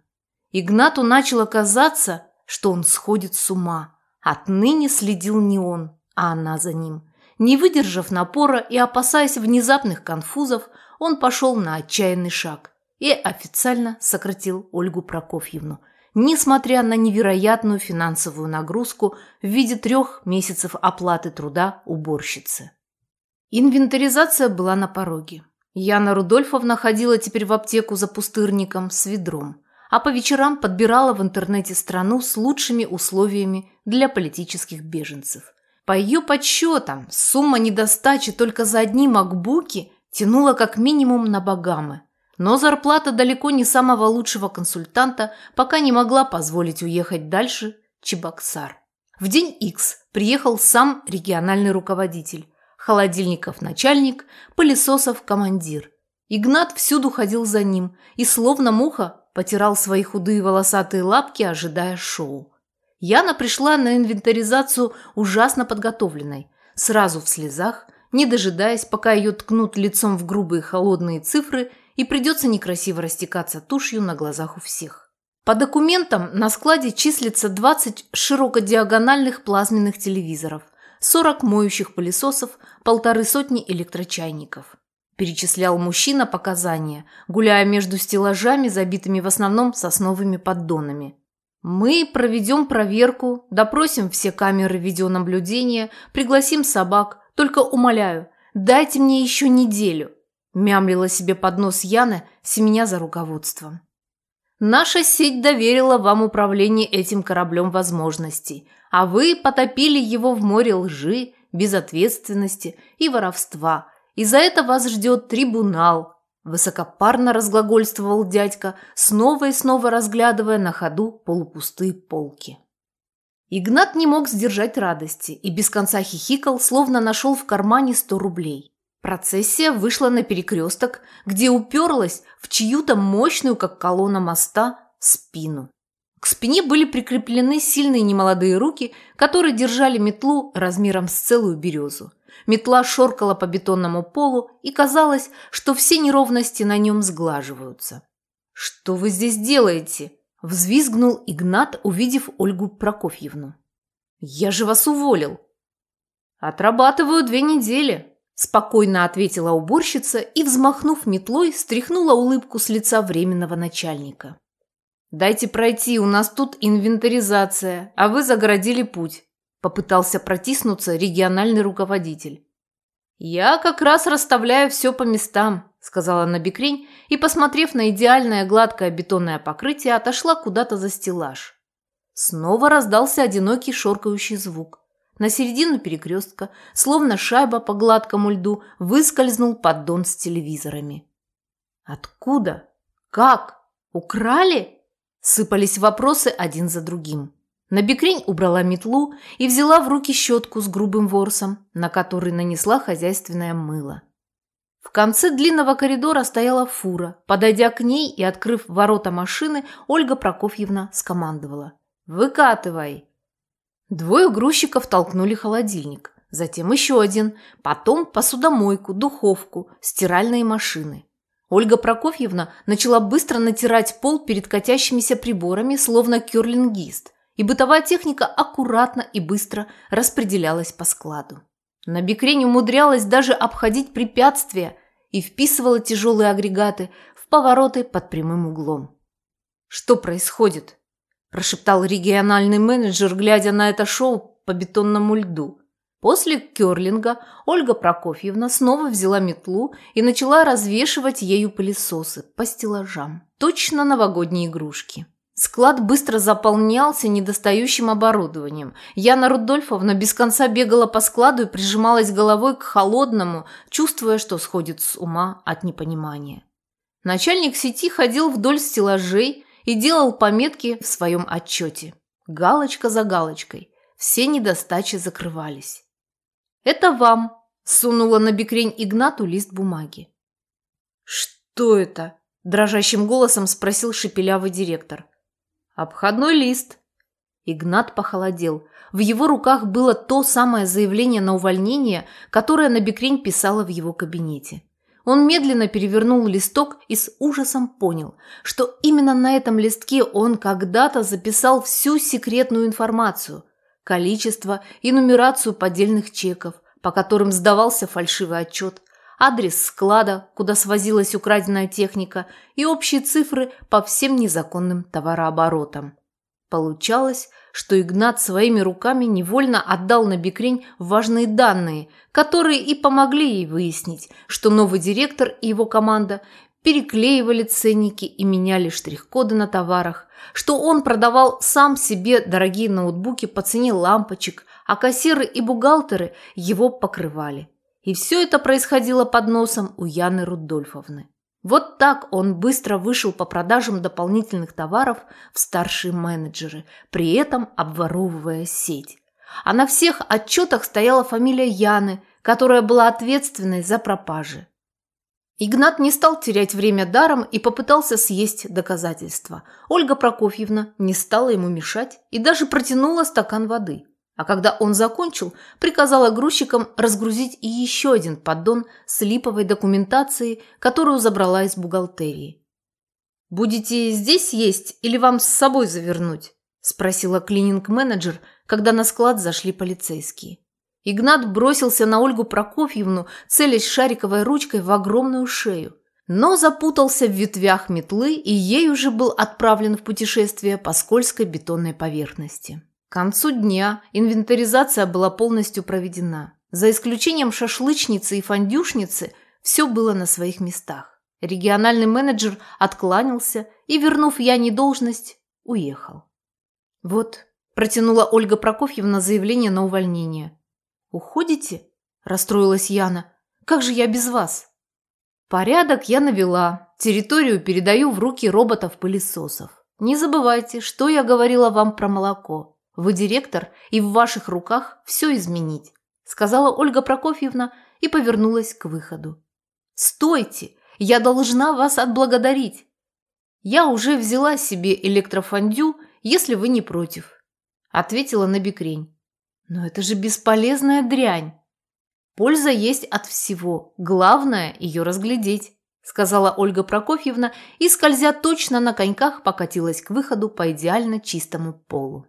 Игнату начало казаться, что он сходит с ума. Отныне следил не он, а она за ним. Не выдержав напора и опасаясь внезапных конфузов, он пошел на отчаянный шаг и официально сократил Ольгу Прокофьевну, несмотря на невероятную финансовую нагрузку в виде трех месяцев оплаты труда уборщицы. Инвентаризация была на пороге. Яна Рудольфовна ходила теперь в аптеку за пустырником с ведром, а по вечерам подбирала в интернете страну с лучшими условиями для политических беженцев. По ее подсчетам, сумма недостачи только за одни макбуки тянула как минимум на Багамы. Но зарплата далеко не самого лучшего консультанта пока не могла позволить уехать дальше Чебоксар. В день X приехал сам региональный руководитель, холодильников начальник, пылесосов командир. Игнат всюду ходил за ним и, словно муха, потирал свои худые волосатые лапки, ожидая шоу. Яна пришла на инвентаризацию ужасно подготовленной, сразу в слезах, не дожидаясь, пока ее ткнут лицом в грубые холодные цифры и придется некрасиво растекаться тушью на глазах у всех. По документам на складе числится 20 широкодиагональных плазменных телевизоров, 40 моющих пылесосов, полторы сотни электрочайников. Перечислял мужчина показания, гуляя между стеллажами, забитыми в основном сосновыми поддонами. Мы проведем проверку, допросим все камеры видеонаблюдения, пригласим собак. Только умоляю, дайте мне еще неделю. Мямлила себе под нос Яна, семеня за руководством. Наша сеть доверила вам управление этим кораблем возможностей, а вы потопили его в море лжи, безответственности и воровства. И за это вас ждет трибунал, Высокопарно разглагольствовал дядька, снова и снова разглядывая на ходу полупустые полки. Игнат не мог сдержать радости и без конца хихикал, словно нашел в кармане сто рублей. Процессия вышла на перекресток, где уперлась в чью-то мощную, как колонна моста, спину. К спине были прикреплены сильные немолодые руки, которые держали метлу размером с целую березу. Метла шоркала по бетонному полу, и казалось, что все неровности на нем сглаживаются. «Что вы здесь делаете?» – взвизгнул Игнат, увидев Ольгу Прокофьевну. «Я же вас уволил!» «Отрабатываю две недели», – спокойно ответила уборщица и, взмахнув метлой, стряхнула улыбку с лица временного начальника. «Дайте пройти, у нас тут инвентаризация, а вы загородили путь. Попытался протиснуться региональный руководитель. «Я как раз расставляю все по местам», – сказала Набекрень и, посмотрев на идеальное гладкое бетонное покрытие, отошла куда-то за стеллаж. Снова раздался одинокий шоркающий звук. На середину перекрестка, словно шайба по гладкому льду, выскользнул поддон с телевизорами. «Откуда? Как? Украли?» Сыпались вопросы один за другим. Набекрень убрала метлу и взяла в руки щетку с грубым ворсом, на который нанесла хозяйственное мыло. В конце длинного коридора стояла фура. Подойдя к ней и открыв ворота машины, Ольга Прокофьевна скомандовала. «Выкатывай!» Двое грузчиков толкнули холодильник, затем еще один, потом посудомойку, духовку, стиральные машины. Ольга Прокофьевна начала быстро натирать пол перед катящимися приборами, словно керлингист, и бытовая техника аккуратно и быстро распределялась по складу. На бикрень умудрялась даже обходить препятствия и вписывала тяжелые агрегаты в повороты под прямым углом. «Что происходит?» – прошептал региональный менеджер, глядя на это шоу по бетонному льду. После керлинга Ольга Прокофьевна снова взяла метлу и начала развешивать ею пылесосы по стеллажам. Точно новогодние игрушки. Склад быстро заполнялся недостающим оборудованием. Яна Рудольфовна без конца бегала по складу и прижималась головой к холодному, чувствуя, что сходит с ума от непонимания. Начальник сети ходил вдоль стеллажей и делал пометки в своем отчете. Галочка за галочкой. Все недостачи закрывались. «Это вам», – сунула на бекрень Игнату лист бумаги. «Что это?» – дрожащим голосом спросил шепелявый директор. «Обходной лист». Игнат похолодел. В его руках было то самое заявление на увольнение, которое Набекрень писала в его кабинете. Он медленно перевернул листок и с ужасом понял, что именно на этом листке он когда-то записал всю секретную информацию – количество и нумерацию поддельных чеков, по которым сдавался фальшивый отчет, адрес склада, куда свозилась украденная техника и общие цифры по всем незаконным товарооборотам. Получалось, что Игнат своими руками невольно отдал на Бекрень важные данные, которые и помогли ей выяснить, что новый директор и его команда переклеивали ценники и меняли штрих-коды на товарах, что он продавал сам себе дорогие ноутбуки по цене лампочек, а кассиры и бухгалтеры его покрывали. И все это происходило под носом у Яны Рудольфовны. Вот так он быстро вышел по продажам дополнительных товаров в старшие менеджеры, при этом обворовывая сеть. А на всех отчетах стояла фамилия Яны, которая была ответственной за пропажи. Игнат не стал терять время даром и попытался съесть доказательства. Ольга Прокофьевна не стала ему мешать и даже протянула стакан воды – а когда он закончил, приказала грузчикам разгрузить и еще один поддон с липовой документацией, которую забрала из бухгалтерии. «Будете здесь есть или вам с собой завернуть?» – спросила клининг-менеджер, когда на склад зашли полицейские. Игнат бросился на Ольгу Прокофьевну, целясь шариковой ручкой в огромную шею, но запутался в ветвях метлы и ей уже был отправлен в путешествие по скользкой бетонной поверхности. К концу дня инвентаризация была полностью проведена. За исключением шашлычницы и фондюшницы все было на своих местах. Региональный менеджер откланялся и, вернув Яне должность, уехал. «Вот», – протянула Ольга Прокофьевна заявление на увольнение. «Уходите?» – расстроилась Яна. «Как же я без вас?» «Порядок я навела. Территорию передаю в руки роботов-пылесосов. Не забывайте, что я говорила вам про молоко. Вы директор, и в ваших руках все изменить», сказала Ольга Прокофьевна и повернулась к выходу. «Стойте! Я должна вас отблагодарить. Я уже взяла себе электрофондю, если вы не против», ответила на бекрень. «Но это же бесполезная дрянь. Польза есть от всего, главное ее разглядеть» сказала Ольга Прокофьевна и, скользя точно на коньках, покатилась к выходу по идеально чистому полу.